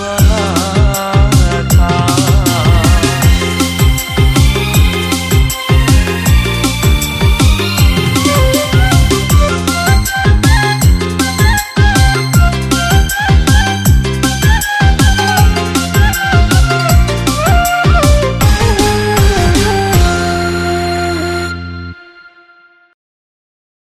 but